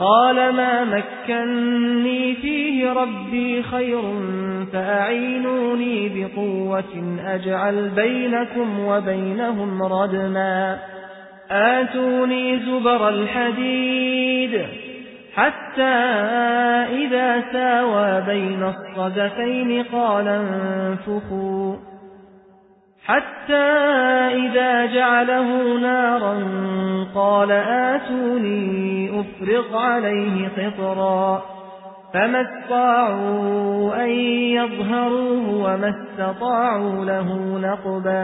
قال ما مكنني فيه ربي خير فأعينوني بقوة أجعل بينكم وبينهم ردما. آتوني زبر الحديد حتى إذا ساوى بين الصدفين قال انفخوا. حتى إذا جعله نارا قال آتوني أفرغ عليه قطرا فما استطاعوا أن يظهروه وما استطاعوا له نقبا